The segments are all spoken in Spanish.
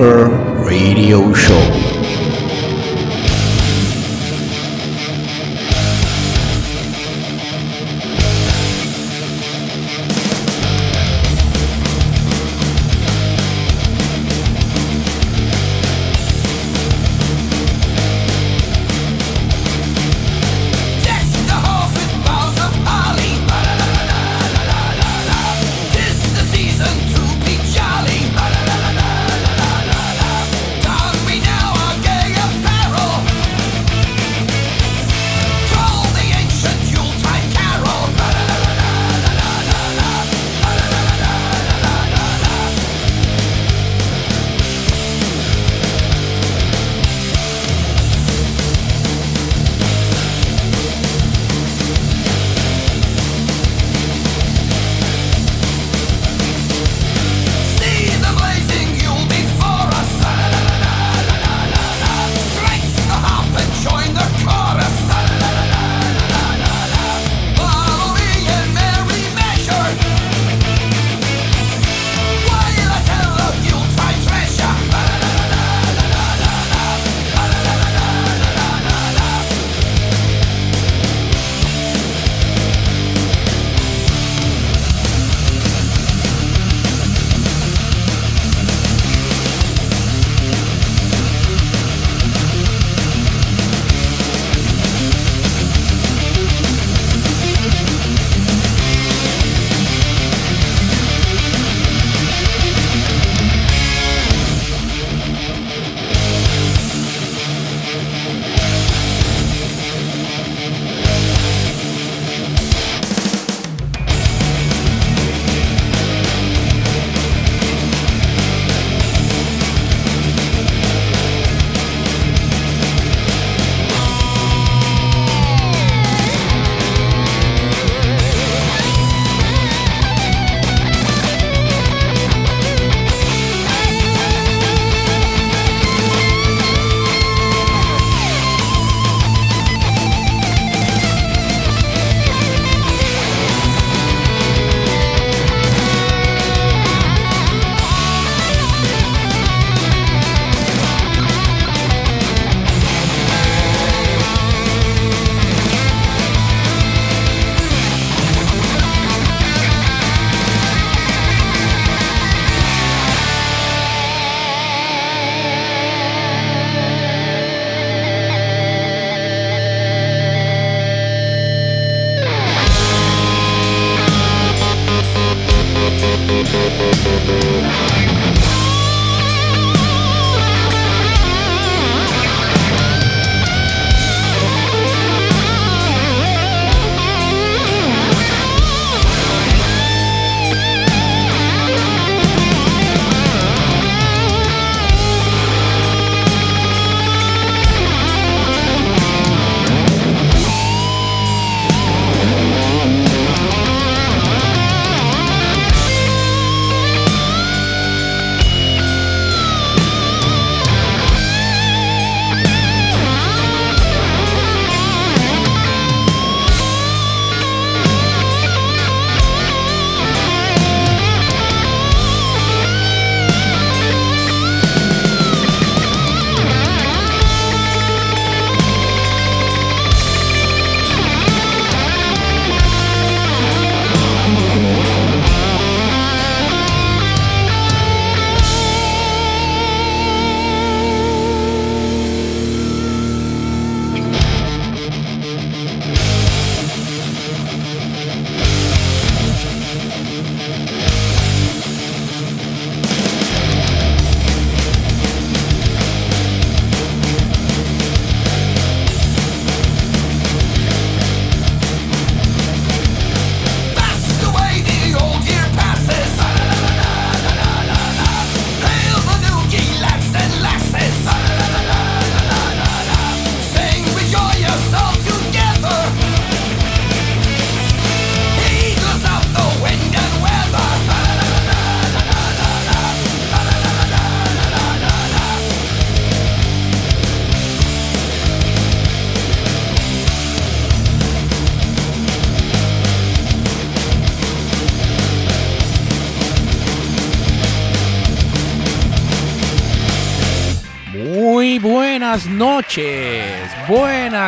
Radio Show.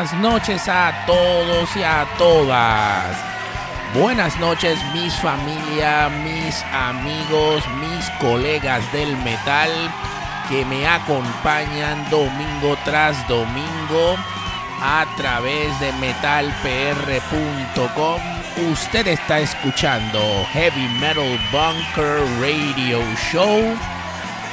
Buenas noches a todos y a todas. Buenas noches mis familia, mis amigos, mis colegas del metal que me acompañan domingo tras domingo a través de metalpr.com. Usted está escuchando Heavy Metal Bunker Radio Show.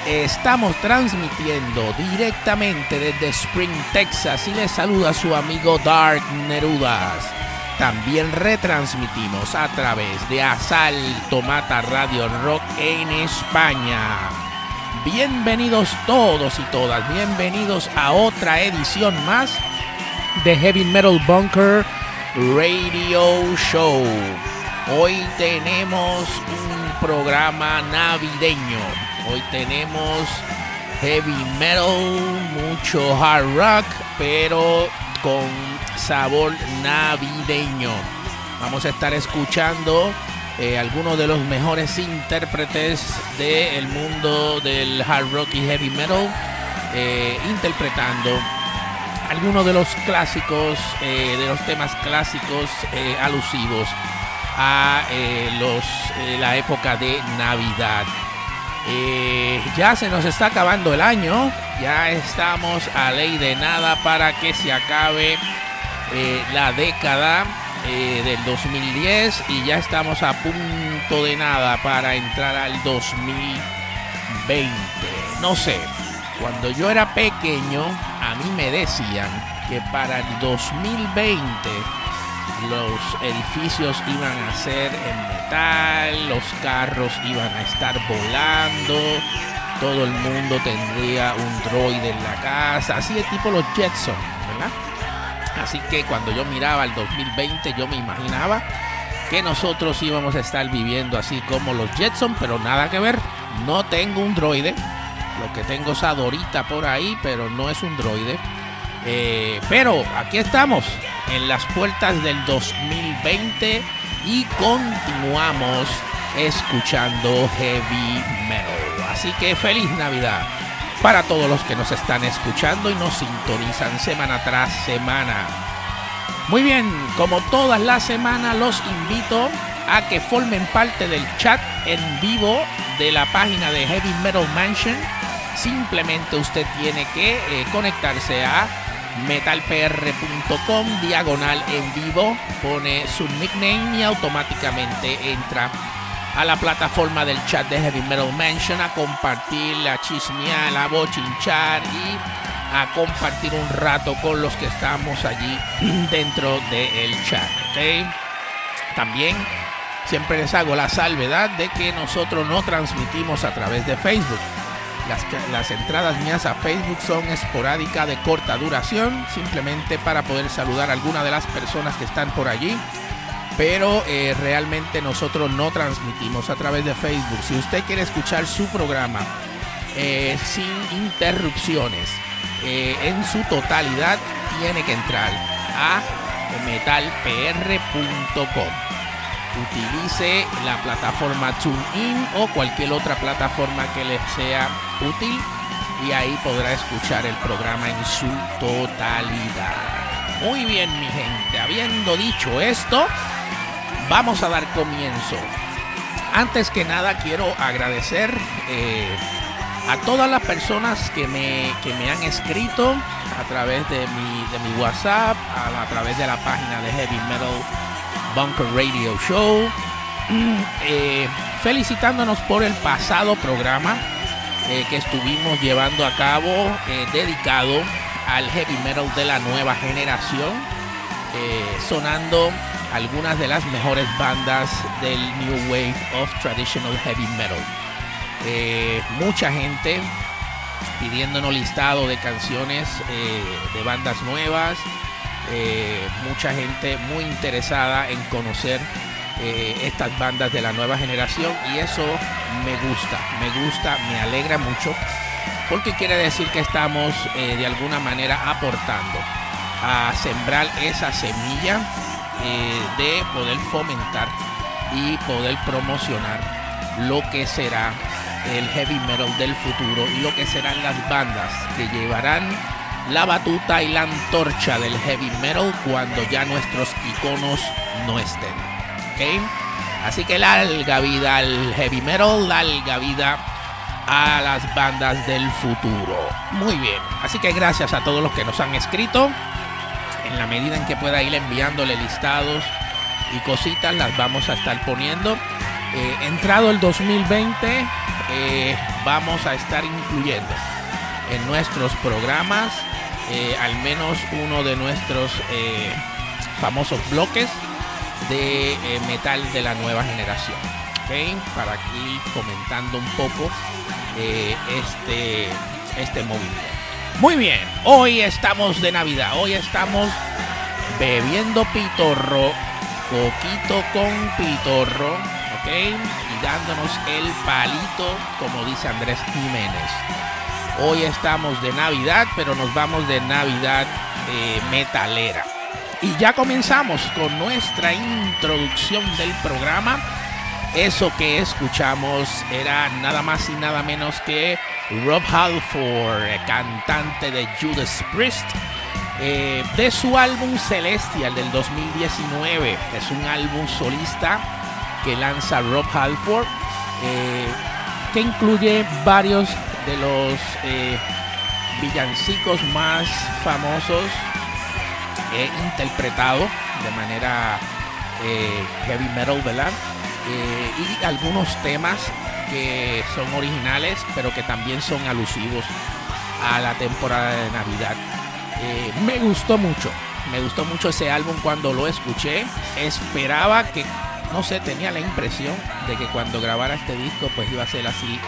Estamos transmitiendo directamente desde Spring, Texas y le saluda su amigo Dark Nerudas. También retransmitimos a través de Asalto Mata Radio Rock en España. Bienvenidos todos y todas, bienvenidos a otra edición más de Heavy Metal Bunker Radio Show. Hoy tenemos un programa navideño. Hoy tenemos heavy metal, mucho hard rock, pero con sabor navideño. Vamos a estar escuchando eh, algunos de los mejores intérpretes del mundo del hard rock y heavy metal, eh, interpretando algunos de los clásicos, eh, de los temas clásicos alusivos a los, la época de Navidad. Eh, ya se nos está acabando el año, ya estamos a ley de nada para que se acabe eh, la década eh, del 2010 y ya estamos a punto de nada para entrar al 2020. No sé, cuando yo era pequeño a mí me decían que para el 2020 los edificios iban a ser en metal, los carros iban a estar volando, todo el mundo tendría un droide en la casa, así de tipo los Jetson, ¿verdad? Así que cuando yo miraba el 2020 yo me imaginaba que nosotros íbamos a estar viviendo así como los Jetson, pero nada que ver, no tengo un droide, lo que tengo es a Dorita por ahí, pero no es un droide. Eh, pero aquí estamos en las puertas del 2020 y continuamos escuchando heavy metal. Así que feliz Navidad para todos los que nos están escuchando y nos sintonizan semana tras semana. Muy bien, como todas las semanas los invito a que formen parte del chat en vivo de la página de Heavy Metal Mansion. Simplemente usted tiene que eh, conectarse a metalpr.com diagonal en vivo, pone su nickname y automáticamente entra a la plataforma del chat de Heavy Metal Mansion a compartir, a chismear, a bochinchar y a compartir un rato con los que estamos allí dentro del chat. ¿ok? También siempre les hago la salvedad de que nosotros no transmitimos a través de Facebook. Las, entradas mías a Facebook son esporádicas de corta duración, simplemente para poder saludar a alguna de las personas que están por allí. Pero eh, realmente nosotros no transmitimos a través de Facebook. Si usted quiere escuchar su programa eh, sin interrupciones, eh, en su totalidad, tiene que entrar a metalpr.com utilice la plataforma TuneIn o cualquier otra plataforma que le sea útil y ahí podrá escuchar el programa en su totalidad. Muy bien, mi gente, habiendo dicho esto, vamos a dar comienzo. Antes que nada, quiero agradecer eh, a todas las personas que me, que me han escrito a través de mi, de mi WhatsApp, a través de la página de Heavy Metal Bunker Radio Show. Eh, felicitándonos por el pasado programa eh, que estuvimos llevando a cabo eh, dedicado al heavy metal de la nueva generación, sonando algunas de las mejores bandas del New Wave of Traditional Heavy Metal. Mucha gente pidiéndonos listado de canciones de bandas nuevas, eh, mucha gente muy interesada en conocer eh, estas bandas de la nueva generación y eso me gusta, me gusta, me alegra mucho porque quiere decir que estamos eh, de alguna manera aportando a sembrar esa semilla de poder fomentar y poder promocionar lo que será el heavy metal del futuro y lo que serán las bandas que llevarán la batuta y la antorcha del heavy metal cuando ya nuestros iconos no estén. ¿ok? Así que larga vida al heavy metal, larga vida a las bandas del futuro. Muy bien, así que gracias a todos los que nos han escrito. En la medida en que pueda ir enviándole listados y cositas, las vamos a estar poniendo. Eh, entrado el 2020, eh, vamos a estar incluyendo en nuestros programas eh, al menos uno de nuestros eh, famosos bloques de eh, metal de la nueva generación. ¿ok? Para ir comentando un poco este, este movimiento. Muy bien, hoy estamos de Navidad, hoy estamos bebiendo pitorro, coquito con pitorro, ¿ok? Y dándonos el palito, como dice Andrés Jiménez. Hoy estamos de Navidad, pero nos vamos de Navidad eh, metalera. Y ya comenzamos con nuestra introducción del programa. Eso que escuchamos era nada más y nada menos que Rob Halford, cantante de Judas Priest, eh, de su álbum Celestial del 2019. Es un álbum solista que lanza Rob Halford, eh, que incluye varios de los eh, villancicos más famosos eh, interpretado de manera eh, heavy metal, ¿verdad? Y algunos temas que son originales, pero que también son alusivos a la temporada de Navidad. Me gustó mucho, me gustó mucho ese álbum cuando lo escuché. Esperaba que, no sé, tenía la impresión de que cuando grabara este disco, pues iba a ser así,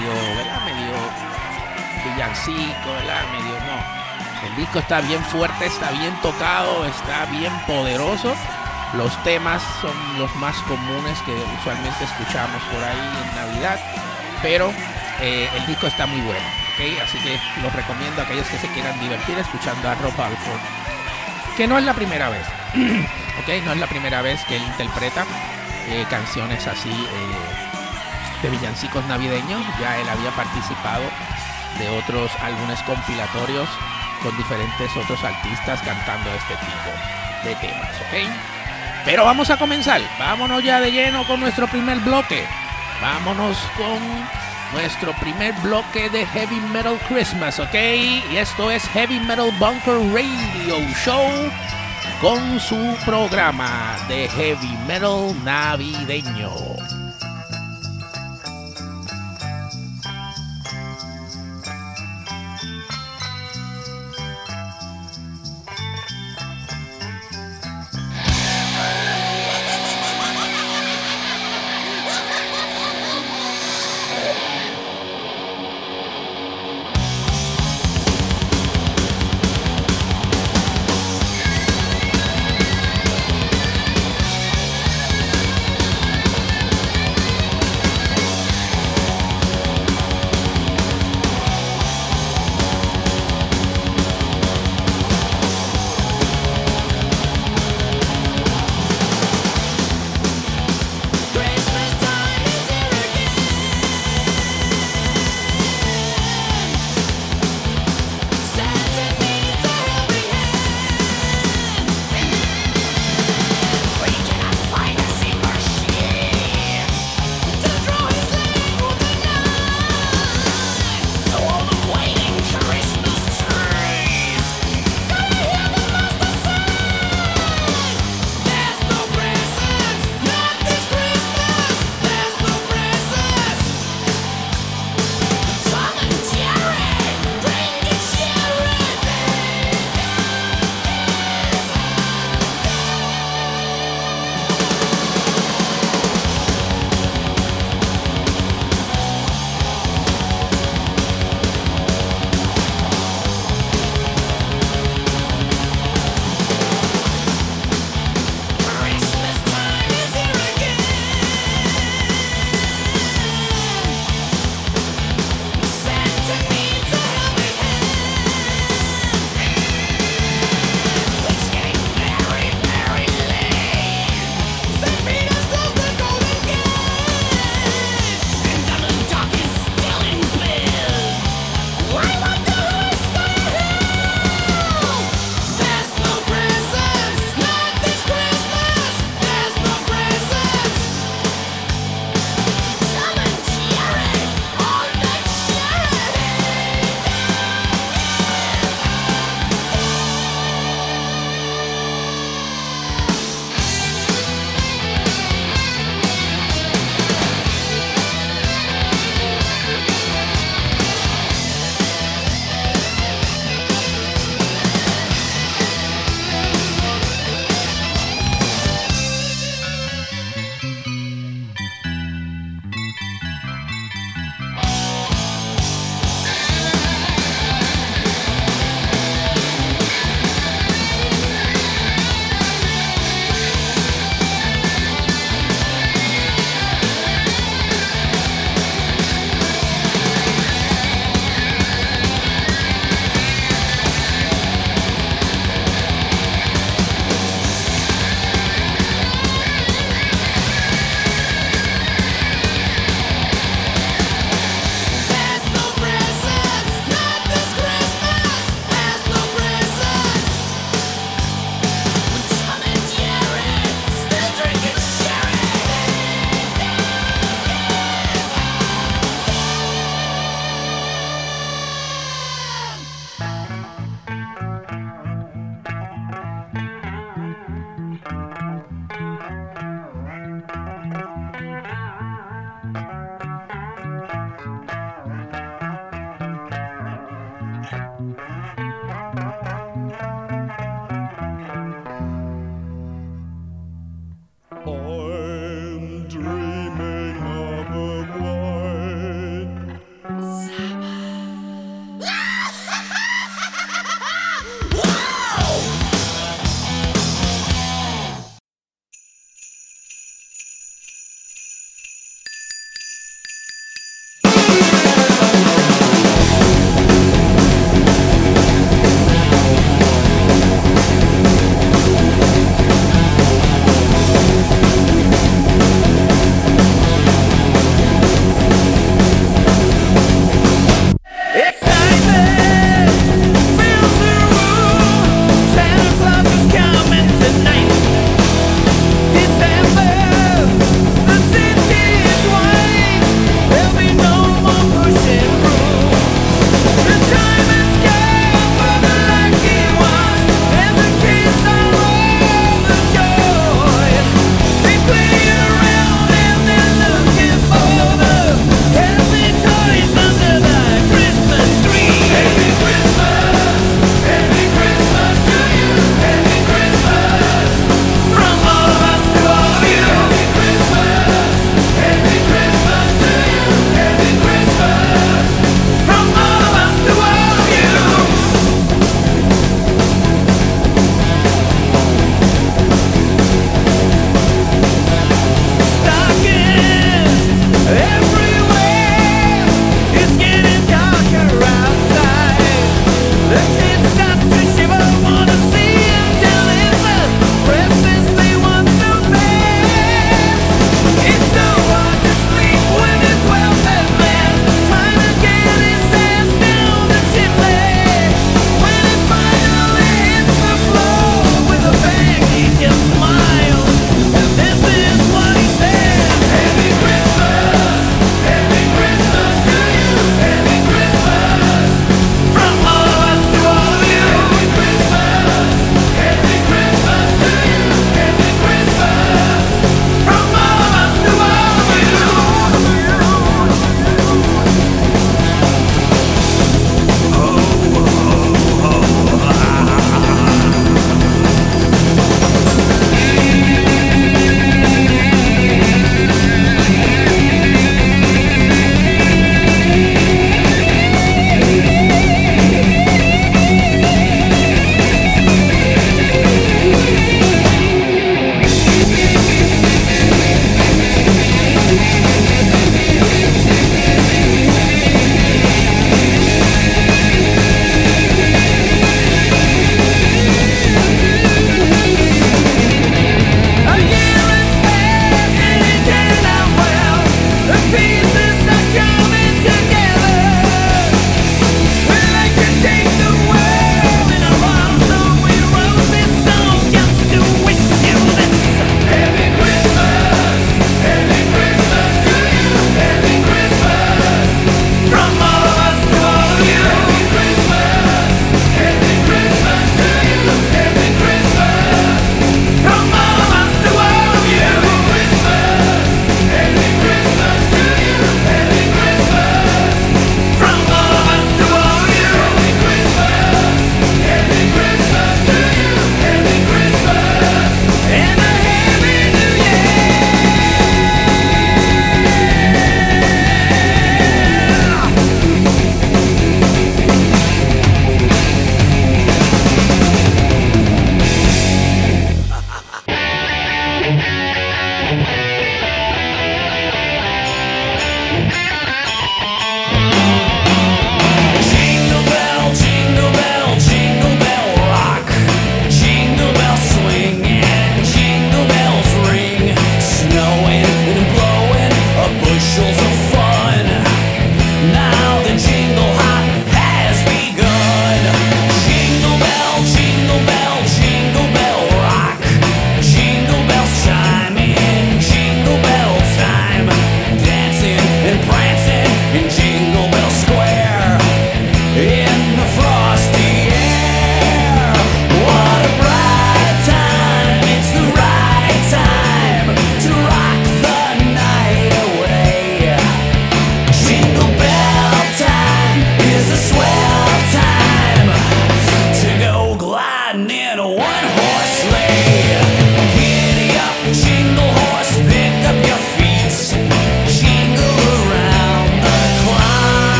medio, ¿verdad? Medio villancico, ¿verdad? Medio no. El disco está bien fuerte, está bien tocado, está bien poderoso. Los temas son los más comunes que usualmente escuchamos por ahí en Navidad, pero eh, el disco está muy bueno, ¿ok? Así que los recomiendo a aquellos que se quieran divertir escuchando a Rob Halford, que no es la primera vez, ¿ok? No es la primera vez que él interpreta eh, canciones así eh, de villancicos navideños, ya él había participado de otros álbumes compilatorios con diferentes otros artistas cantando este tipo de temas, ¿ok? Pero vamos a comenzar, vámonos ya de lleno con nuestro primer bloque. Vámonos con nuestro primer bloque de Heavy Metal Christmas, ¿ok? Y esto es Heavy Metal Bunker Radio Show con su programa de Heavy Metal navideño.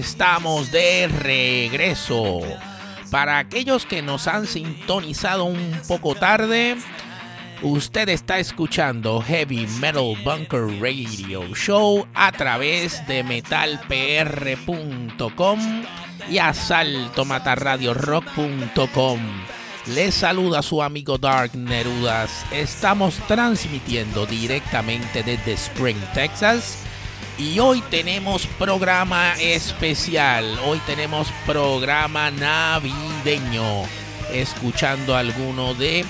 Estamos de regreso. Para aquellos que nos han sintonizado un poco tarde, usted está escuchando Heavy Metal Bunker Radio Show a través de metalpr.com y asaltomatarradiorock.com. Les saluda su amigo Dark Nerudas. Estamos transmitiendo directamente desde Spring, Texas. Y hoy tenemos programa especial. Hoy tenemos programa navideño. Escuchando algunos de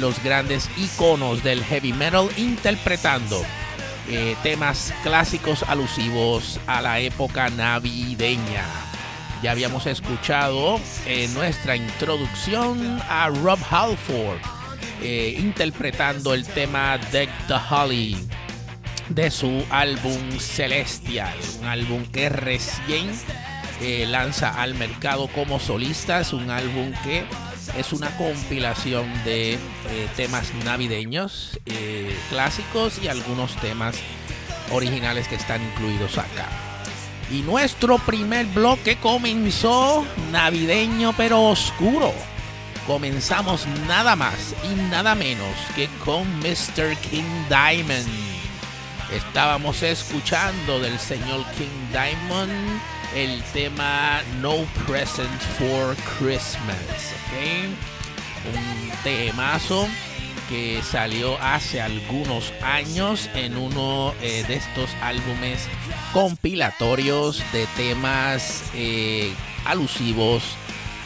los grandes iconos del heavy metal interpretando eh, temas clásicos alusivos a la época navideña. Ya habíamos escuchado en nuestra introducción a Rob Halford eh, interpretando el tema Deck the Holly de su álbum Celestial, un álbum que recién eh, lanza al mercado como solista, es un álbum que es una compilación de eh, temas navideños eh, clásicos y algunos temas originales que están incluidos acá. Y nuestro primer bloque comenzó navideño pero oscuro. Comenzamos nada más y nada menos que con Mr. King Diamond. Estábamos escuchando del señor King Diamond el tema No Present for Christmas. Un temazo que salió hace algunos años en uno eh, de estos álbumes compilatorios de temas eh, alusivos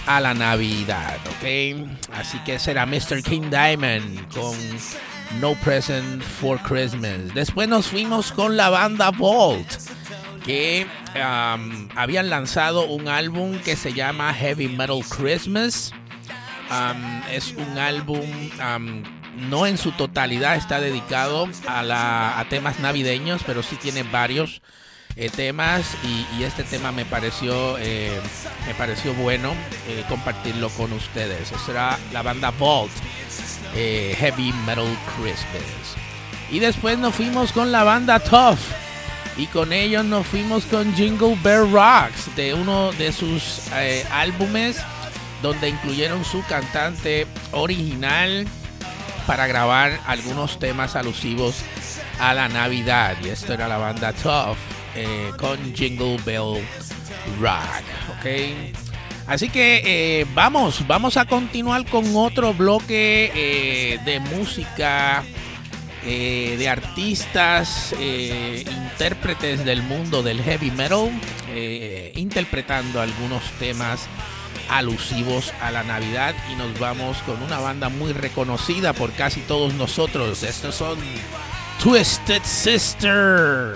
a la Navidad, ¿ok? Así que será Mr. King Diamond con No Present for Christmas. Después nos fuimos con la banda Vault, que habían lanzado un álbum que se llama Heavy Metal Christmas. Es un álbum um, no en su totalidad está dedicado a, la, a temas navideños, pero sí tiene varios eh, temas y, este tema me pareció eh, me pareció bueno eh, compartirlo con ustedes. Esa era la banda Vault eh, Heavy Metal Christmas. Y después nos fuimos con la banda Tough. Y con ellos nos fuimos con Jingle Bear Rocks, de uno de sus eh, álbumes donde incluyeron su cantante original para grabar algunos temas alusivos a la Navidad. Y esto era la banda Tough eh, con Jingle Bell Rock. ¿ok? Así que eh, vamos, vamos a continuar con otro bloque eh, de música, eh, de artistas, intérpretes del mundo del heavy metal, interpretando algunos temas alusivos a la Navidad y nos vamos con una banda muy reconocida por casi todos nosotros. Estos son Twisted Sister.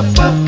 And a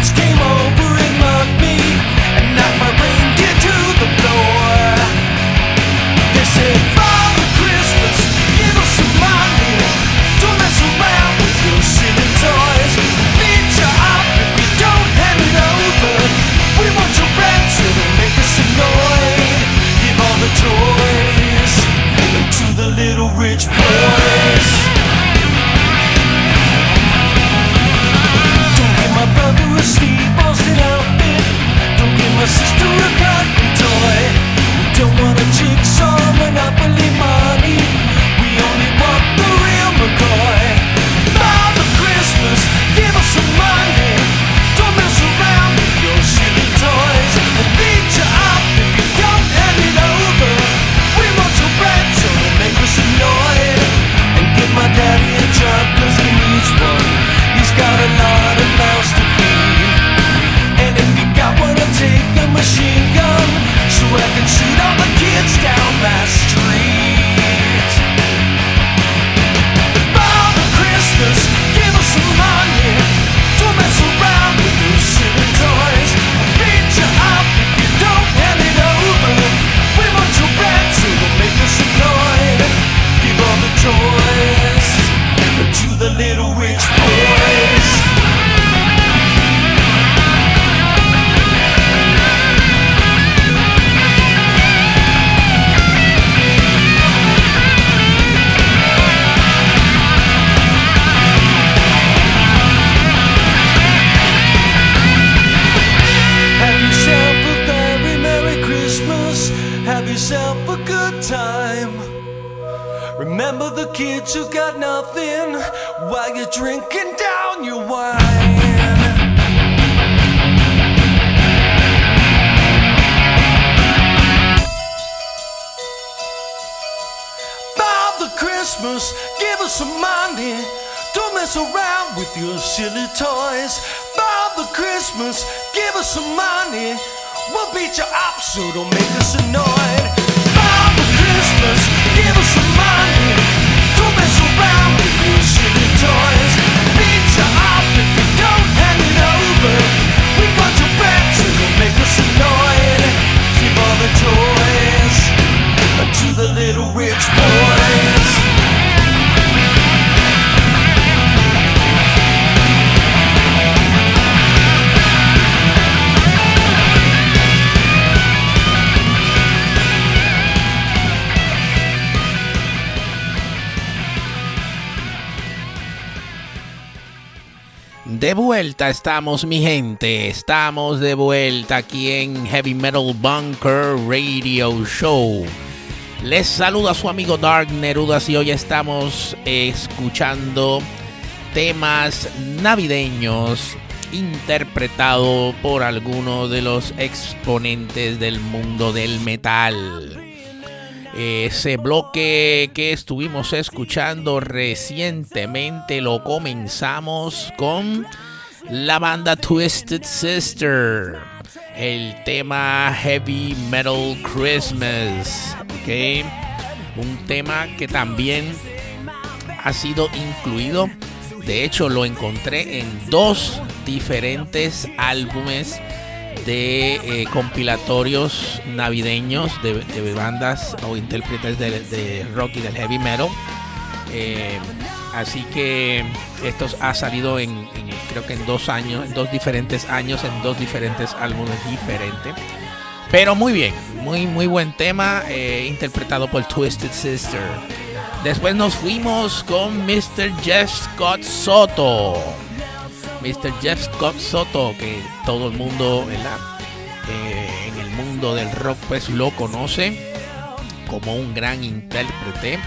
Bitch came estamos, mi gente. Estamos de vuelta aquí en Heavy Metal Bunker Radio Show. Les saluda su amigo Dark Nerudas y hoy estamos escuchando temas navideños interpretado por algunos de los exponentes del mundo del metal. Ese bloque que estuvimos escuchando recientemente lo comenzamos con la banda Twisted Sister. El tema Heavy Metal Christmas. Un tema que también ha sido incluido. De hecho, lo encontré en dos diferentes álbumes de eh, compilatorios navideños de, bandas o intérpretes de, de, rock y del heavy metal. Eh, así que esto ha salido en, creo que en dos años, en dos diferentes años, en dos diferentes álbumes diferentes. Pero muy bien, muy muy buen tema eh, interpretado por Twisted Sister. Después nos fuimos con Mr. Jeff Scott Soto. Mr. Jeff Scott Soto, que todo el mundo eh, en el mundo del rock pues lo conoce como un gran intérprete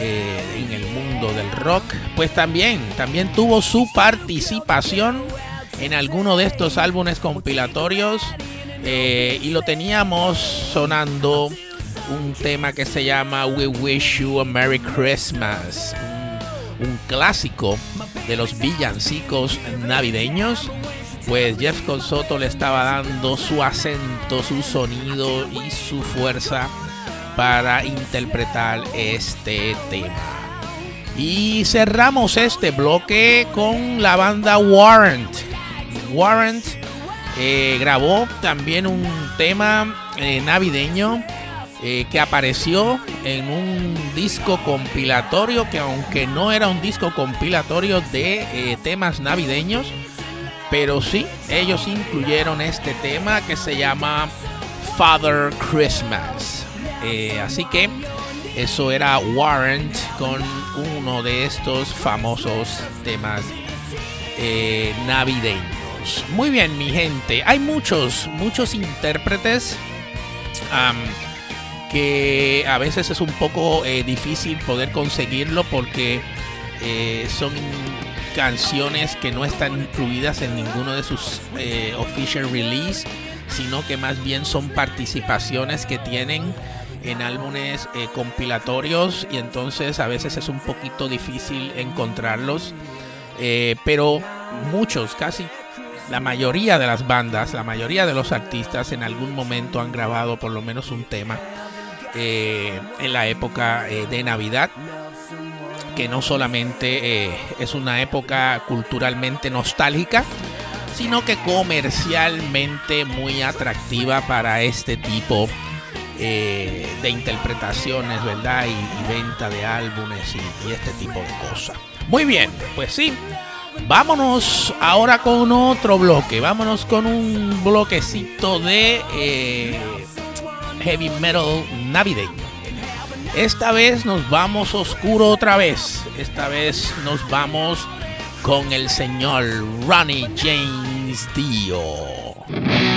eh, en el mundo del rock. Pues también, también tuvo su participación en alguno de estos álbumes compilatorios eh, y lo teníamos sonando un tema que se llama We Wish You a Merry Christmas, un, un clásico de los villancicos navideños, pues Jeff Soto le estaba dando su acento, su sonido y su fuerza para interpretar este tema. Y cerramos este bloque con la banda Warrant. Warrant eh, grabó también un tema eh, navideño eh, que apareció en un disco compilatorio que aunque no era un disco compilatorio de temas navideños, pero sí, ellos incluyeron este tema que se llama Father Christmas. Eh, así que eso era Warrant con uno de estos famosos temas eh, navideños. Muy bien, mi gente. Hay muchos, muchos intérpretes. Que a veces es un poco eh, difícil poder conseguirlo porque son canciones que no están incluidas en ninguno de sus official release, sino que más bien son participaciones que tienen en álbumes eh, compilatorios y entonces a veces es un poquito difícil encontrarlos, eh, pero muchos, casi la mayoría de las bandas, la mayoría de los artistas en algún momento han grabado por lo menos un tema eh, en la época de Navidad, que no solamente es una época culturalmente nostálgica, sino que comercialmente muy atractiva para este tipo eh, de interpretaciones, ¿verdad? Y, venta de álbumes y, y este tipo de cosas. Muy bien, pues sí. Vámonos ahora con otro bloque. Vámonos con un bloquecito de eh, heavy metal navideño. Esta vez nos vamos oscuro otra vez. Esta vez nos vamos con el señor Ronnie James Dio.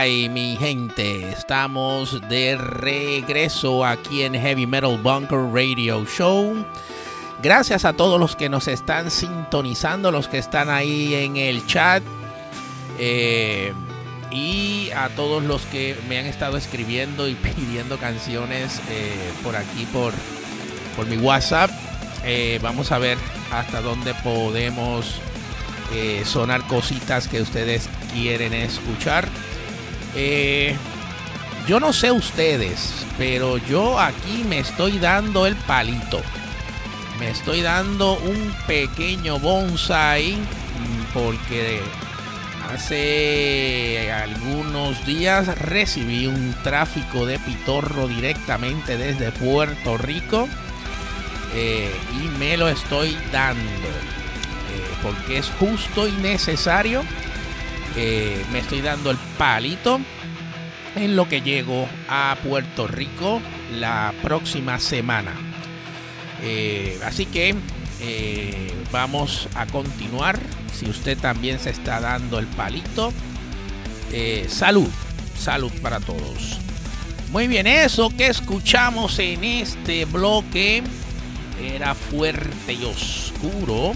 Ay, ay, ay, mi gente, estamos de regreso aquí en Heavy Metal Bunker Radio Show. Gracias a todos los que nos están sintonizando, los que están ahí en el chat. Eh, y a todos los que me han estado escribiendo y pidiendo canciones eh, por aquí, por, por mi WhatsApp. Eh, vamos a ver hasta dónde podemos sonar cositas que ustedes quieren escuchar. Yo no sé ustedes, pero yo aquí me estoy dando el palito me estoy dando un pequeño bonsai mm, porque hace algunos días recibí un tráfico de pitorro directamente desde Puerto Rico eh, y me lo estoy dando eh, porque es justo y necesario. Eh, me estoy dando el palito en lo que llego a Puerto Rico la próxima semana. Eh, así que eh, vamos a continuar. Si usted también se está dando el palito, salud, salud para todos. Muy bien, eso que escuchamos en este bloque era fuerte y oscuro.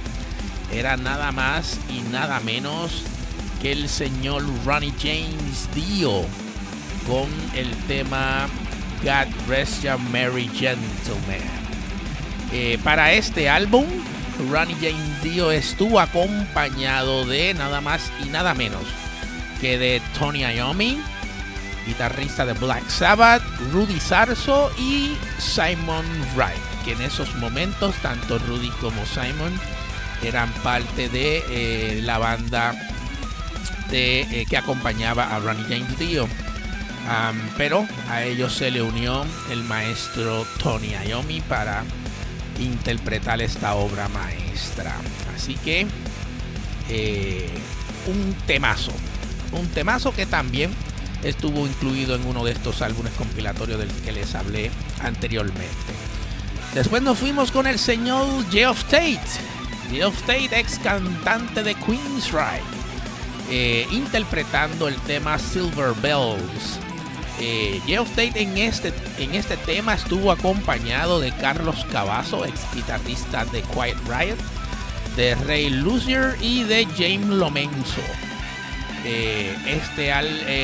Era nada más y nada menos que el señor Ronnie James Dio con el tema God Rest Your Merry Gentleman. Eh, para este álbum, Ronnie James Dio estuvo acompañado de nada más y nada menos que de Tony Iommi, guitarrista de Black Sabbath, Rudy Sarso y Simon Wright, que en esos momentos tanto Rudy como Simon eran parte de eh, la banda eh, que acompañaba a Ronnie James Dio. pero a ellos se le unió el maestro Tony Iommi para interpretar esta obra maestra. Así que eh, un temazo, un temazo que también estuvo incluido en uno de estos álbumes compilatorios del que les hablé anteriormente. Después nos fuimos con el señor Geoff Tate, Geoff Tate, ex cantante de Queen's eh, interpretando el tema Silver Bells. Eh, Geoff Tate en este, en este tema estuvo acompañado de Carlos Cavazo, ex guitarrista de Quiet Riot, de Ray Lucier y de James Lomenzo. Eh, este,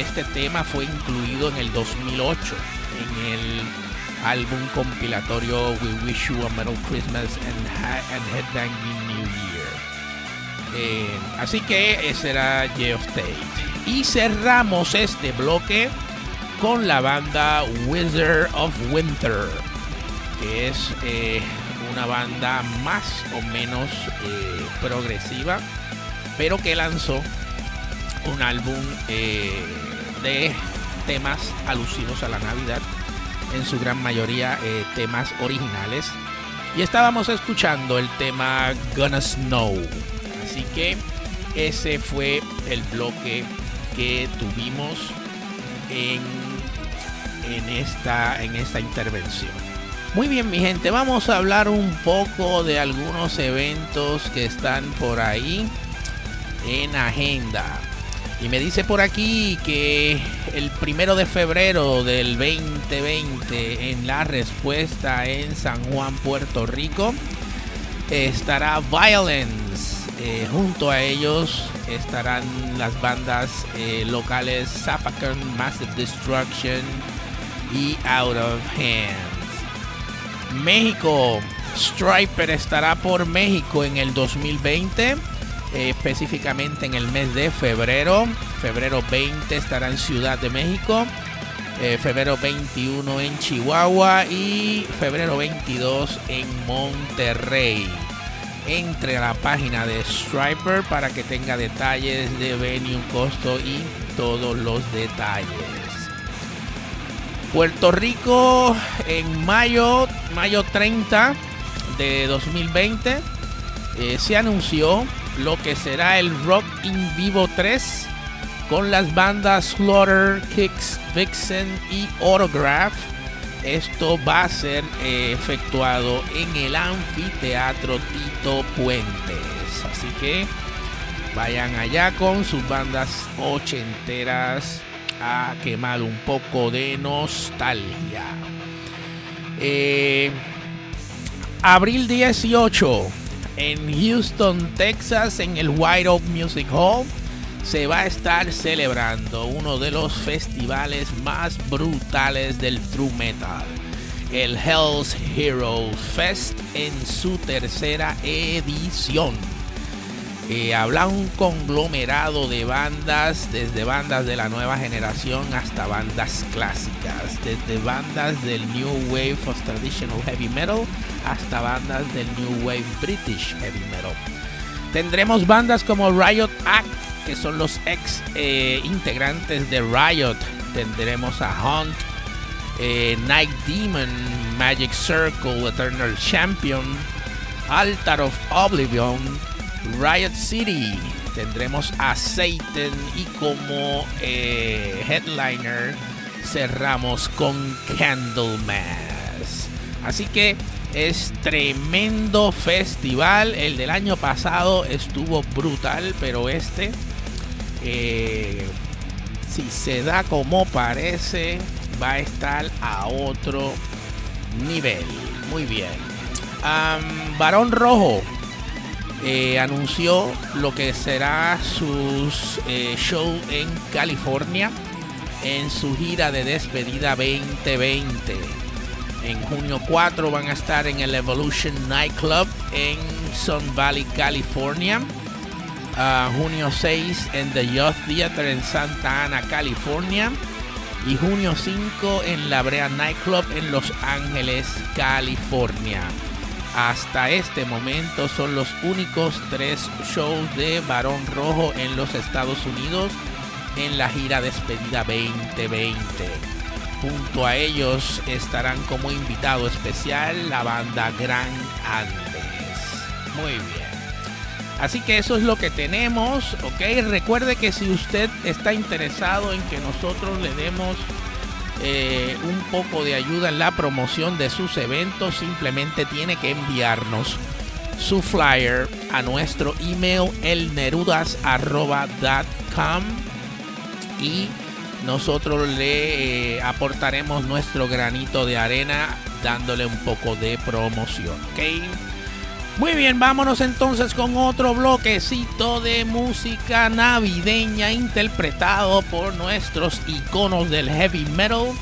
este tema fue incluido en el 2008 en el álbum compilatorio We Wish You a Metal Christmas and, Headbanging New Year. Eh, así que ese era Geoff Tate. Y cerramos este bloque con la banda Wizard of Winter, que es eh, una banda más o menos eh, progresiva, pero que lanzó un álbum de temas alusivos a la Navidad, en su gran mayoría temas originales. Y estábamos escuchando el tema Gonna Snow. Así que ese fue el bloque que tuvimos en en esta, en esta intervención. Muy bien mi gente, vamos a hablar un poco de algunos eventos que están por ahí en agenda. Y me dice por aquí que el primero de febrero del 2020 en la respuesta en San Juan, Puerto Rico, estará Violence. Eh, junto a ellos estarán las bandas eh, locales Zapacon, Massive Destruction, y Out of Hands. México, Striper estará por México en el 2020, eh, específicamente en el mes de febrero. Febrero 20 estará en Ciudad de México. Febrero 21 en Chihuahua y febrero 22 en Monterrey. Entre a la página de Striper para que tenga detalles de venue, costo y todos los detalles. Puerto Rico en mayo, mayo 30 de 2020 eh, se anunció lo que será el Rock in Vivo 3 con las bandas Slaughter, Kicks, Vixen y Autograph. Esto va a ser eh, efectuado en el anfiteatro Tito Puentes. Así que Vayan allá con sus bandas ochenteras a quemar un poco de nostalgia. Eh, abril 18 en Houston, Texas, en el White Oak Music Hall, se va a estar celebrando uno de los festivales más brutales del true metal, el Hell's Hero Fest en su tercera edición. Eh, habla un conglomerado de bandas, desde bandas de la nueva generación hasta bandas clásicas, desde bandas del New Wave of Traditional Heavy Metal hasta bandas del New Wave British Heavy Metal. Tendremos bandas como Riot Act, que son los ex eh, integrantes de Riot. Tendremos a Hunt, eh, Night Demon, Magic Circle, Eternal Champion, Altar of Oblivion, Riot City. Tendremos a Satan y como eh, headliner cerramos con Candlemas. Así que es tremendo festival. El del año pasado estuvo brutal, pero este, eh, si se da como parece, va a estar a otro nivel. Muy bien. Varón Rojo eh, anunció lo que será sus eh, show en California en su gira de despedida 2020. En junio 4 van a estar en el Evolution Nightclub en Sun Valley, California. Junio 6 en The Youth Theater en Santa Ana, California. Y junio 5 en la Brea Nightclub en Los Ángeles, California. Hasta este momento son los únicos tres shows de Barón Rojo en los Estados Unidos en la gira despedida 2020. Junto a ellos estarán como invitado especial la banda Gran Andes. Muy bien. Así que eso es lo que tenemos, ¿ok? Recuerde que si usted está interesado en que nosotros le demos eh, un poco de ayuda en la promoción de sus eventos, simplemente tiene que enviarnos su flyer a nuestro email elnerudas.com y nosotros le eh, aportaremos nuestro granito de arena dándole un poco de promoción. ¿ok? Muy bien, vámonos entonces con otro bloquecito de música navideña interpretado por nuestros iconos del heavy metal.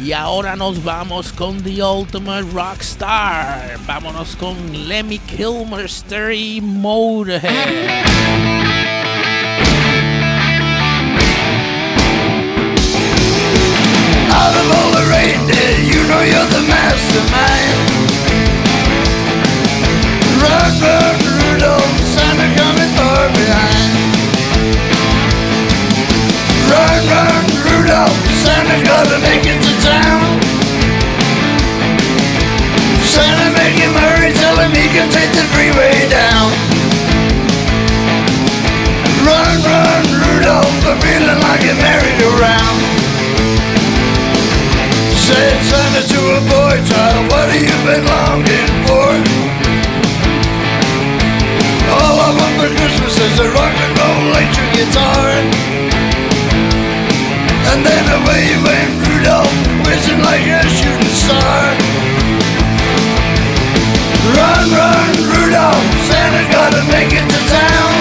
Y ahora nos vamos con The Ultimate Rockstar. Vámonos con Lemmy Kilmister y Motorhead. Out of all the reindeer, you know you're the mastermind. Said Santa to a boy child, what have you been longing for? For Christmas is a rock and roll electric guitar. And then away went Rudolph, whizzing like a shooting star. Run, run, Rudolph, Santa gotta make it to town.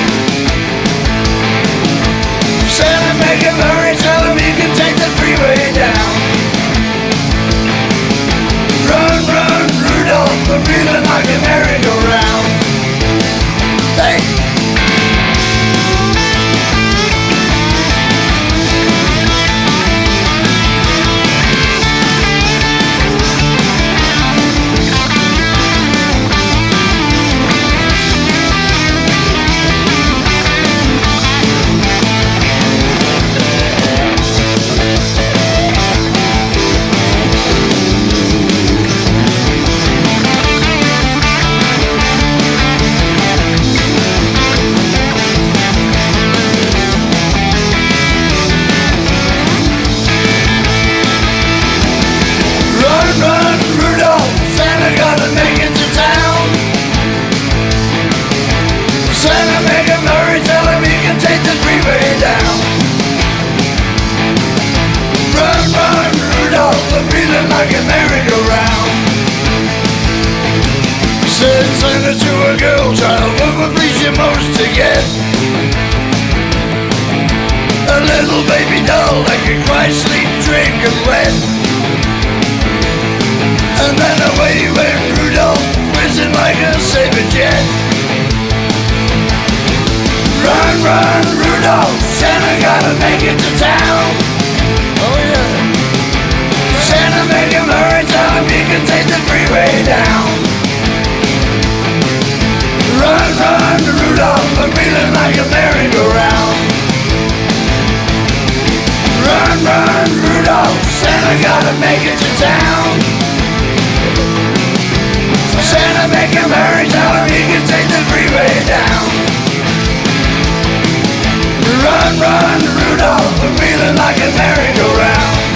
Santa, make him hurry, tell him he can take the freeway down. Run, run, Rudolph, I'm feeling like reeling little baby doll that could cry, sleep, drink, and wet. And then away went Rudolph, whizzing like a saber jet. Run, run, Rudolph, Santa gotta make it to town. Oh yeah. Santa make him hurry, him he can take the freeway down. Make it to town. Santa make him hurry, tell him he can take the freeway down. Run, run, Rudolph, I'm feeling like a merry-go-round.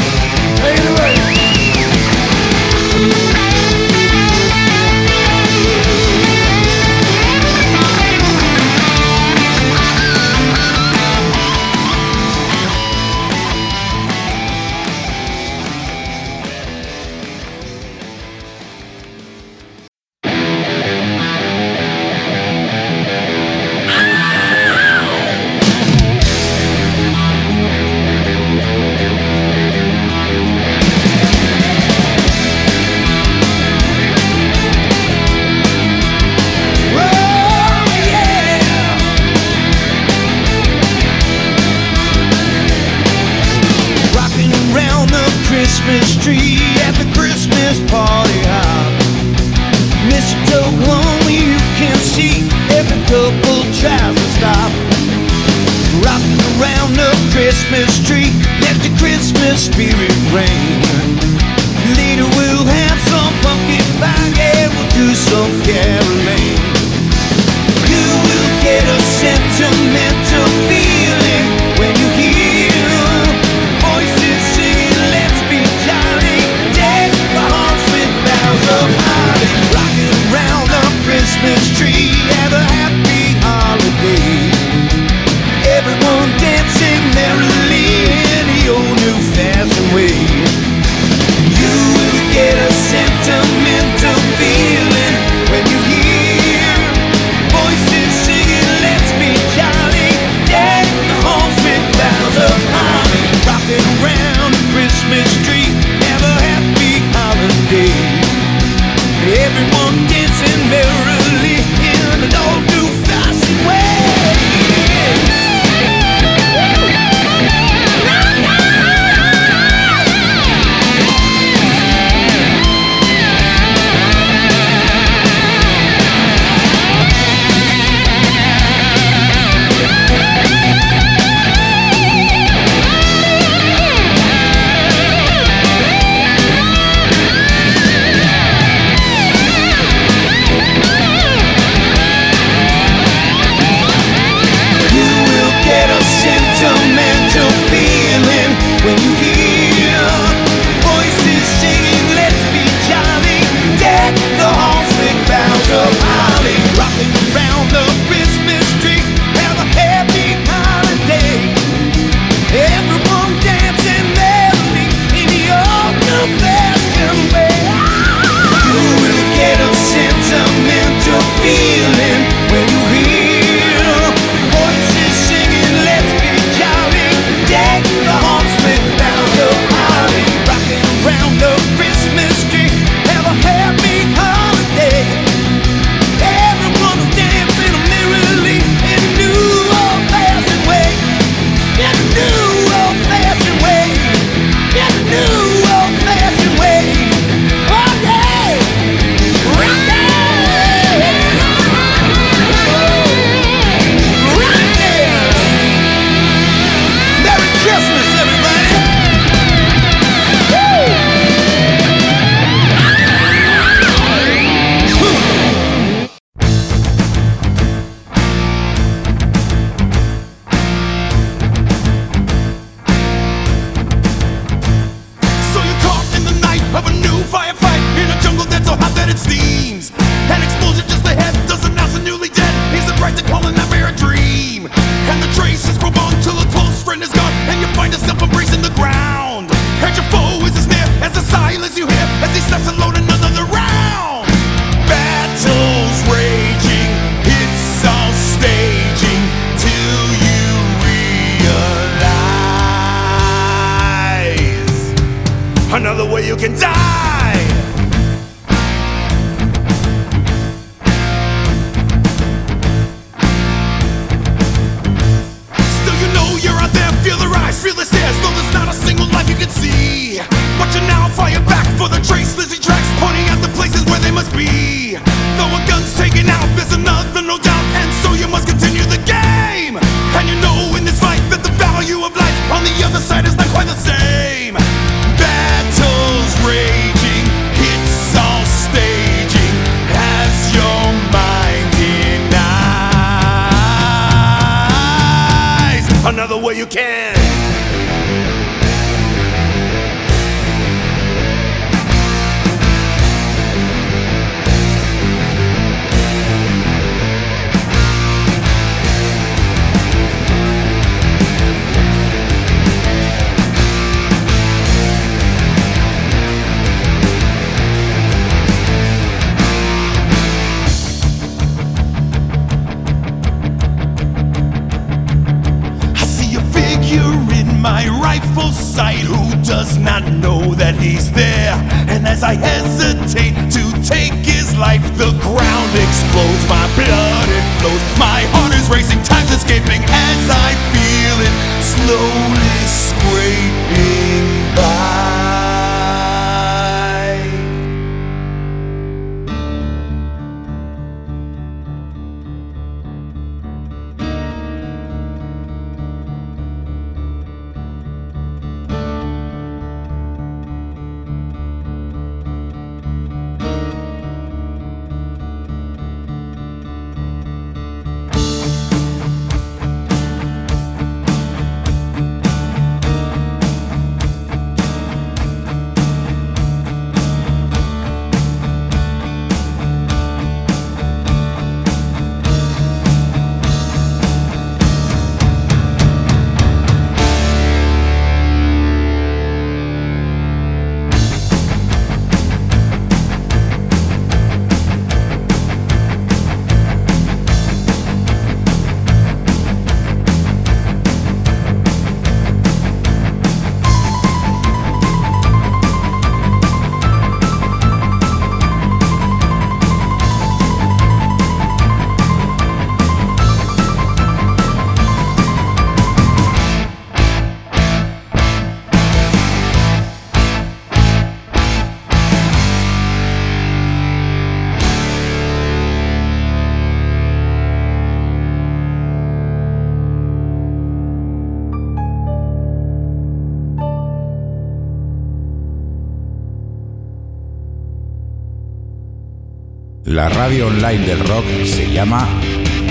to be La radio online del rock se llama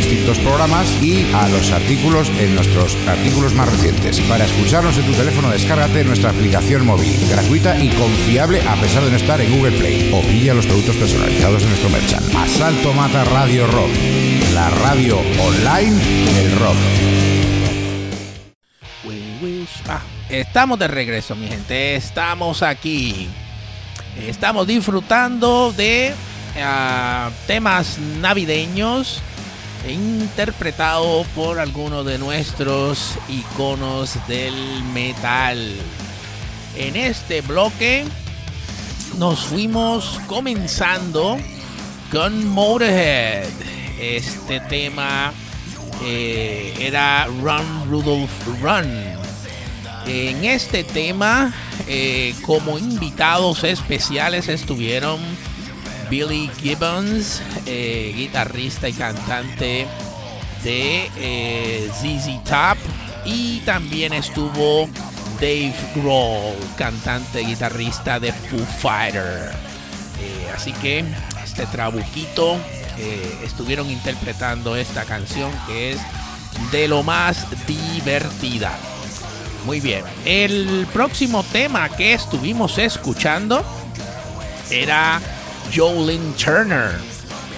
distintos programas y a los artículos en nuestros artículos más recientes. Para escucharnos en tu teléfono, descárgate nuestra aplicación móvil, gratuita y confiable a pesar de no estar en Google Play. O pilla los productos personalizados de nuestro merchant. Asalto Mata Radio Rock, la radio online del rock. Ah, estamos de regreso, mi gente. Estamos aquí. Estamos disfrutando de ah, temas navideños interpretado por algunos de nuestros iconos del metal. En este bloque nos fuimos comenzando con Motorhead. Este tema eh, era Run Rudolph Run. En este tema, eh, como invitados especiales estuvieron Billy Gibbons, eh, guitarrista y cantante de eh, ZZ Top, y también estuvo Dave Grohl, cantante y guitarrista de Foo Fighter. Eh, así que este trabuquito eh, estuvieron interpretando esta canción que es de lo más divertida. Muy bien. El próximo tema que estuvimos escuchando era Jolene Turner.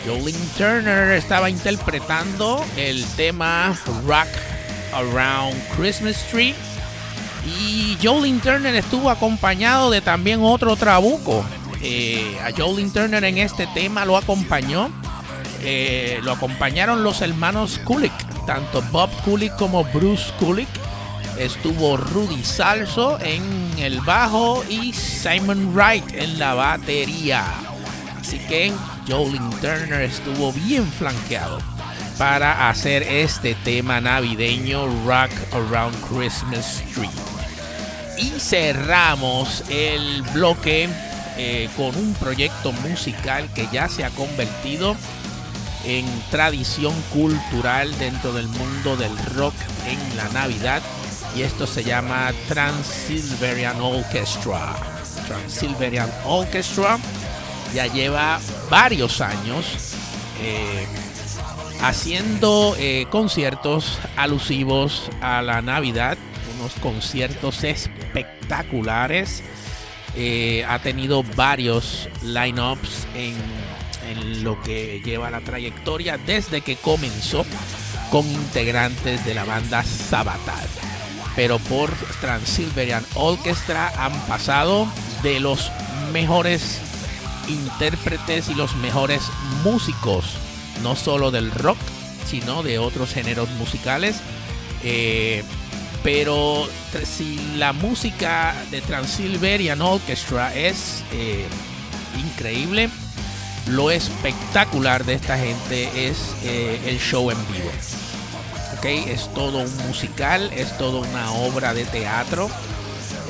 Jolene Turner estaba interpretando el tema Rock Around Christmas Tree. Y Jolene Turner estuvo acompañado de también otro trabuco. Eh, a Jolene Turner en este tema lo acompañó. eh, lo acompañaron los hermanos Kulick, tanto Bob Kulick como Bruce Kulick. Estuvo Rudy Salso en el bajo y Simon Wright en la batería. Así que Jolene Turner estuvo bien flanqueado para hacer este tema navideño Rock Around Christmas Tree. Y cerramos el bloque eh, con un proyecto musical que ya se ha convertido en tradición cultural dentro del mundo del rock en la Navidad. Y esto se llama Transylvanian Orchestra. Transylvanian Orchestra ya lleva varios años eh, haciendo eh, conciertos alusivos a la Navidad, unos conciertos espectaculares. Eh, ha tenido varios lineups en, en lo que lleva la trayectoria desde que comenzó con integrantes de la banda Sabatal. Pero por Transylvanian Orchestra han pasado de los mejores intérpretes y los mejores músicos, no solo del rock, sino de otros géneros musicales. Eh, pero si la música de Transylvanian Orchestra es eh, increíble, lo espectacular de esta gente es eh, el show en vivo. Okay, es todo un musical, es toda una obra de teatro.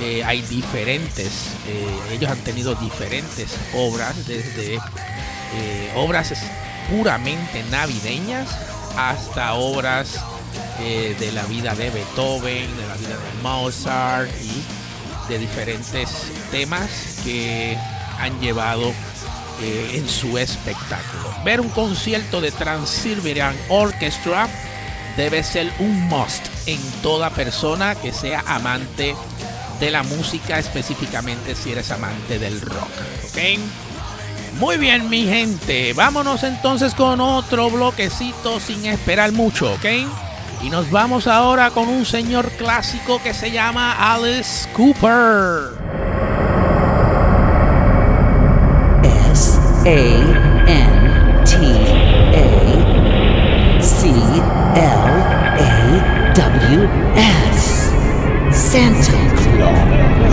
Eh, hay diferentes, eh, ellos han tenido diferentes obras, desde eh, obras puramente navideñas hasta obras de la vida de Beethoven, de la vida de Mozart y de diferentes temas que han llevado en su espectáculo. Ver un concierto de Transylvanian Orchestra debe ser un must en toda persona que sea amante de la música, específicamente si eres amante del rock. ¿Ok? Muy bien, mi gente. Vámonos entonces con otro bloquecito sin esperar mucho, ¿ok? Y nos vamos ahora con un señor clásico que se llama Alice Cooper. S A N T A C L A W S. Santa Claus.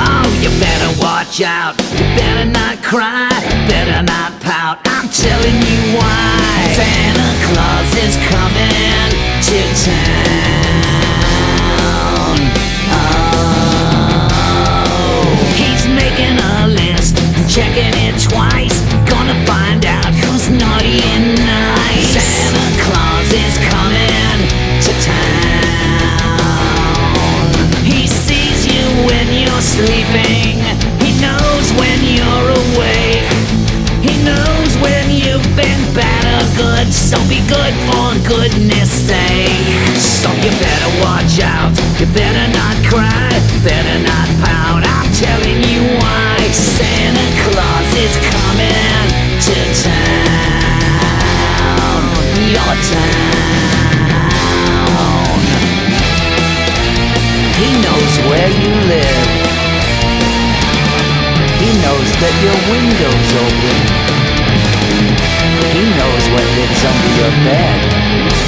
Oh, you better watch out. You better not cry. Better not pout. I'm telling you why. Santa Claus is coming to town. Checking it twice. Gonna find out who's naughty and nice. Santa Claus is coming to town. He sees you when you're sleeping. He knows when you're awake. He knows when you've been bad or good. So be good for goodness sake. So you better watch out. You better not cry. Better not pout. I'm telling you Is coming to town. Your town. He knows where you live. He knows that your window's open. He knows what lives under your bed.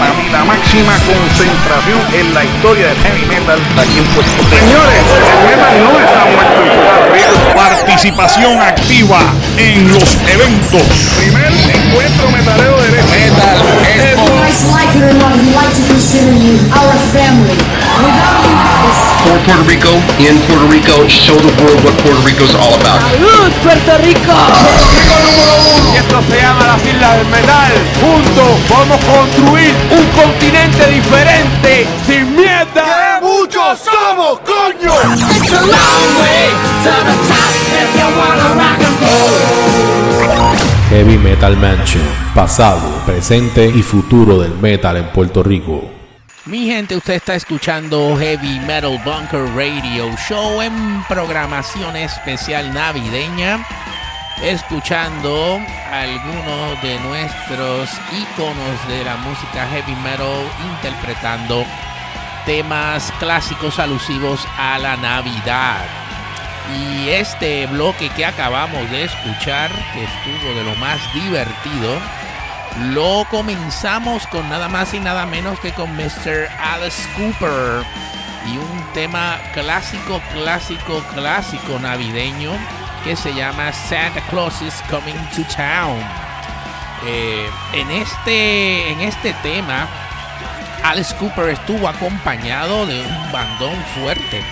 Para mí la máxima concentración en la historia del heavy metal aquí en Puerto Rico. Señores, el metal no está muerto en Puerto Rico. Participación activa en los eventos. Primer encuentro metalero de metal. Guys, like it or not, we like to consider you our family. Without you guys, for Puerto Rico, in Puerto Rico, show the world what Puerto Rico is all about. ¡Salud, Puerto Rico! Y esto se llama las Islas del Metal. Juntos podemos construir un continente diferente sin mierda. ¡Que muchos somos, coño! It's a long way to the top if you wanna rock and roll. Heavy Metal Mansion, pasado, presente y futuro del metal en Puerto Rico. Mi gente, usted está escuchando Heavy Metal Bunker Radio Show en programación especial navideña, escuchando algunos de nuestros íconos de la música heavy metal interpretando temas clásicos alusivos a la Navidad. Y este bloque que acabamos de escuchar, que estuvo de lo más divertido, Lo comenzamos con nada más y nada menos que con Mr. Alice Cooper y un tema clásico, clásico, clásico navideño que se llama Santa Claus is Coming to Town. Eh, en, este, en este tema, Alice Cooper estuvo acompañado de un bandón fuerte.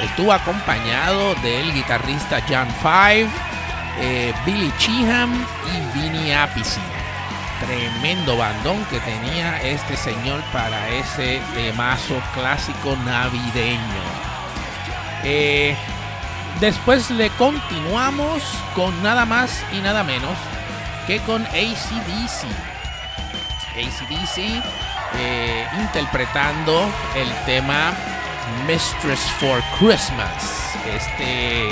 Estuvo acompañado del guitarrista John Five, eh, Billy Cheeham y Vinny Appice. Tremendo bandón que tenía este señor para ese temazo clásico navideño. Eh, después le continuamos con nada más y nada menos que con ACDC. ACDC eh, interpretando el tema Mistress for Christmas. Este,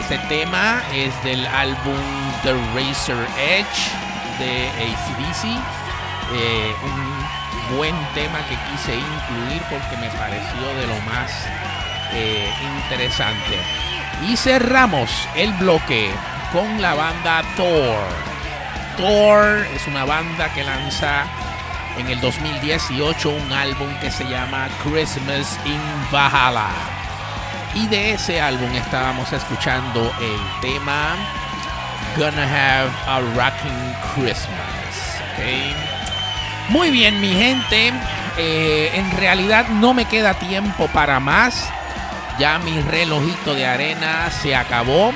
este tema es del álbum The Razor Edge de ACDC. Eh, un buen tema que quise incluir porque me pareció de lo más eh, interesante. Y cerramos el bloque con la banda Thor. Thor es una banda que lanza en el 2018 un álbum que se llama Christmas in Valhalla. Y de ese álbum estábamos escuchando el tema Gonna Have a Rocking Christmas. Muy bien, mi gente. Eh, en realidad no me queda tiempo para más. Ya mi relojito de arena se acabó.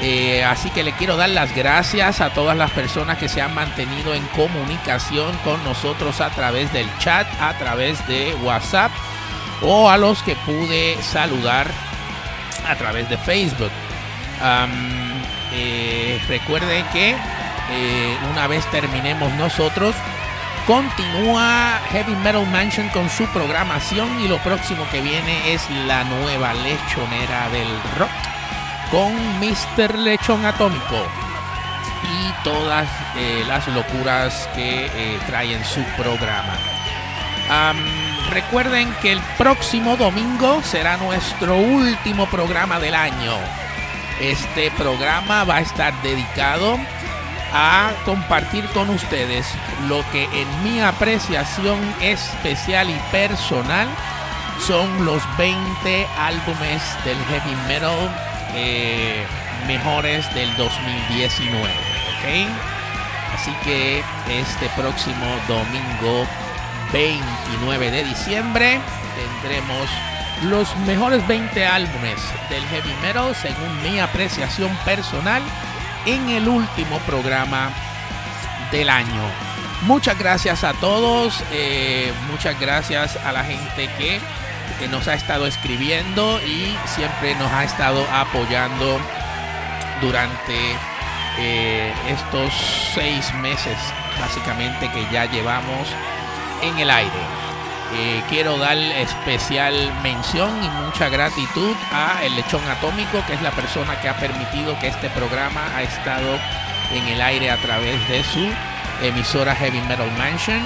Eh, así que le quiero dar las gracias a todas las personas que se han mantenido en comunicación con nosotros a través del chat, a través de WhatsApp o a los que pude saludar a través de Facebook. Eh, recuerden que eh, una vez terminemos nosotros, continúa Heavy Metal Mansion con su programación y lo próximo que viene es la nueva lechonera del rock con Mr. Lechón Atómico y todas eh, las locuras que eh, trae en su programa. recuerden que el próximo domingo será nuestro último programa del año. Este programa va a estar dedicado a compartir con ustedes lo que en mi apreciación especial y personal son los 20 álbumes del heavy metal eh, mejores del 2019. ¿ok? Así que este próximo domingo 29 de diciembre tendremos los mejores 20 álbumes del heavy metal según mi apreciación personal en el último programa del año. Muchas gracias a todos, eh, muchas gracias a la gente que que nos ha estado escribiendo y siempre nos ha estado apoyando durante eh, estos seis meses básicamente que ya llevamos en el aire. Eh, quiero dar especial mención y mucha gratitud a El Lechón Atómico, que es la persona que ha permitido que este programa ha estado en el aire a través de su emisora Heavy Metal Mansion.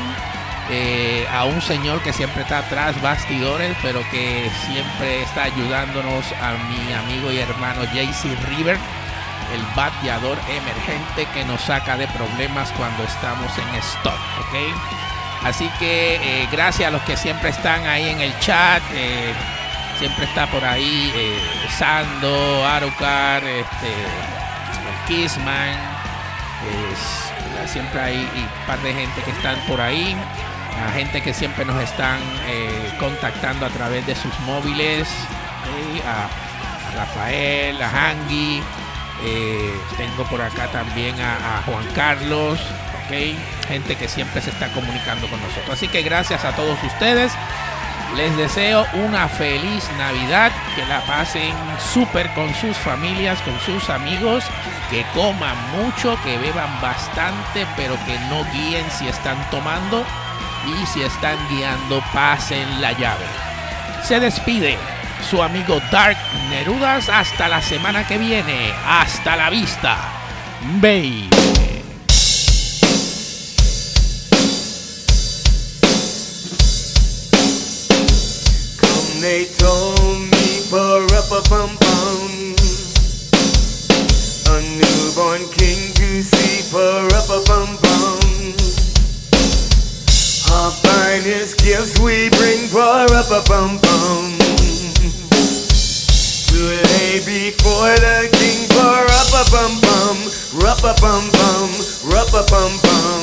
Eh, a un señor que siempre está atrás bastidores, pero que siempre está ayudándonos a mi amigo y hermano JC River, el bateador emergente que nos saca de problemas cuando estamos en stock, ¿ok? Así que eh, gracias a los que siempre están ahí en el chat, eh, siempre está por ahí Sando, Arucar, este, Kissman, siempre hay un par de gente que están por ahí a gente que siempre nos están eh, contactando a través de sus móviles, a, Rafael, a Hangi, eh, tengo por acá también a, Juan Carlos, gente que siempre se está comunicando con nosotros. Así que gracias a todos ustedes. Les deseo una feliz Navidad, que la pasen súper con sus familias, con sus amigos, que coman mucho, que beban bastante, pero que no guíen si están tomando y si están guiando, pasen la llave. Se despide su amigo Dark Nerudas hasta la semana que viene. Hasta la vista. Up a newborn king to see for a finest gifts we bring for up a bum bum. To lay before the king for up a bum bum, rup a bum bum, rup a bum bum.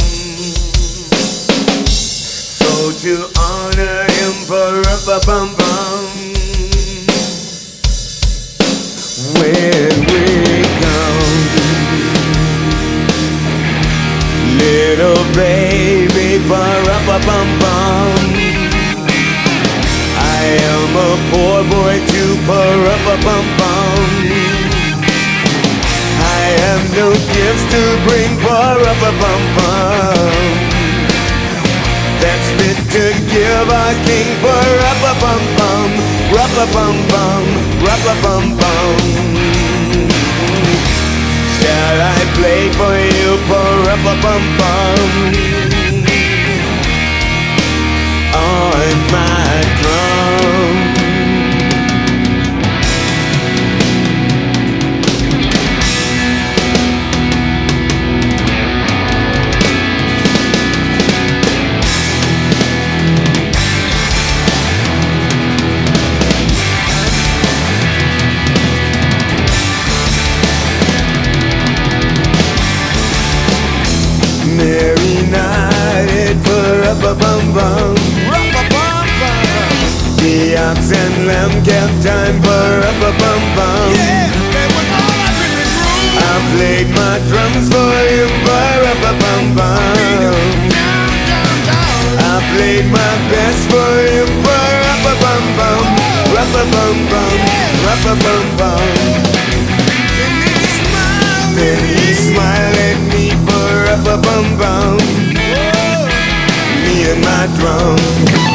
So to honor him for up a bum bum. Bum bum. I am a poor boy a bum bum. I have no gifts to bring, a bum bum. That's fit to give our king a bum bum, a bum bum, a bum bum. Shall I play for you a bum bum? Bum. The ox and lamb kept time for up a bum bum. I played my drums for you for up a bum bum. I played my best for you for up a bum bum. Up a bum bum. Up a bum bum. Then he smiled at me for up a bum bum. Me and my drum.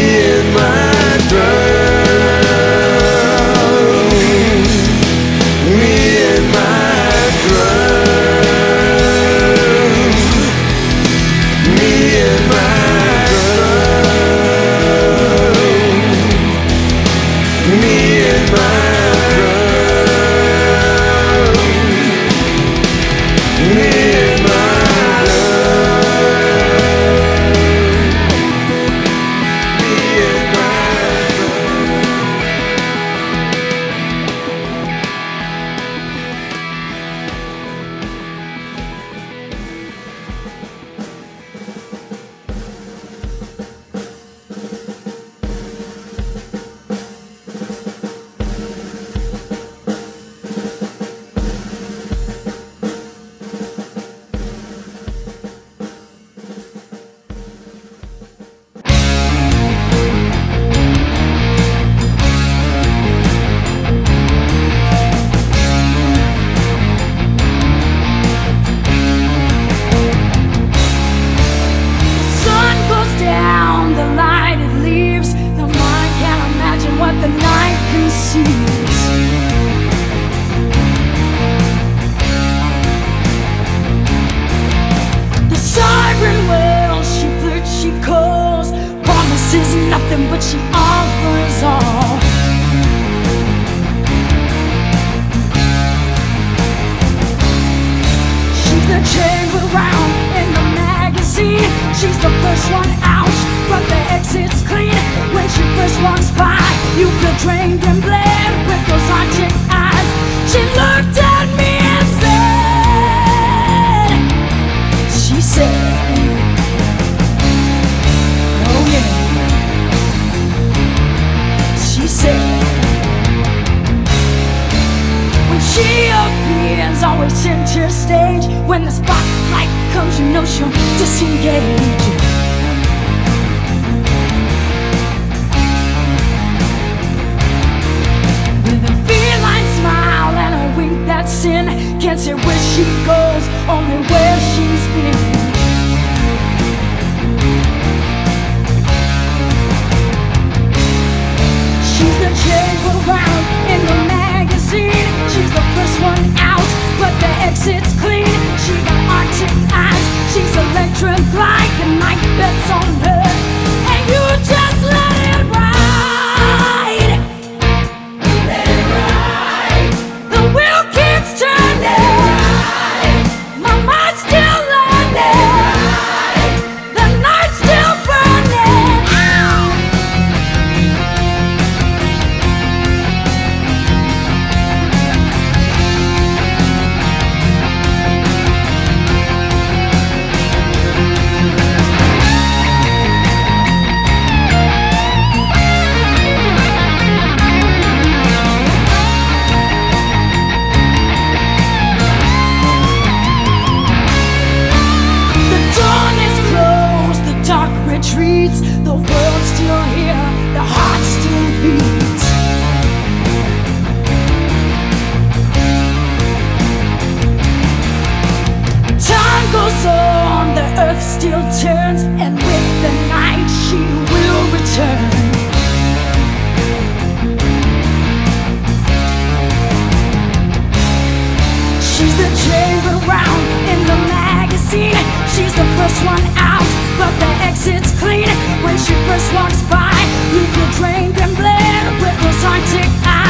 when she first walks by. You could drink and blend with those Arctic eyes.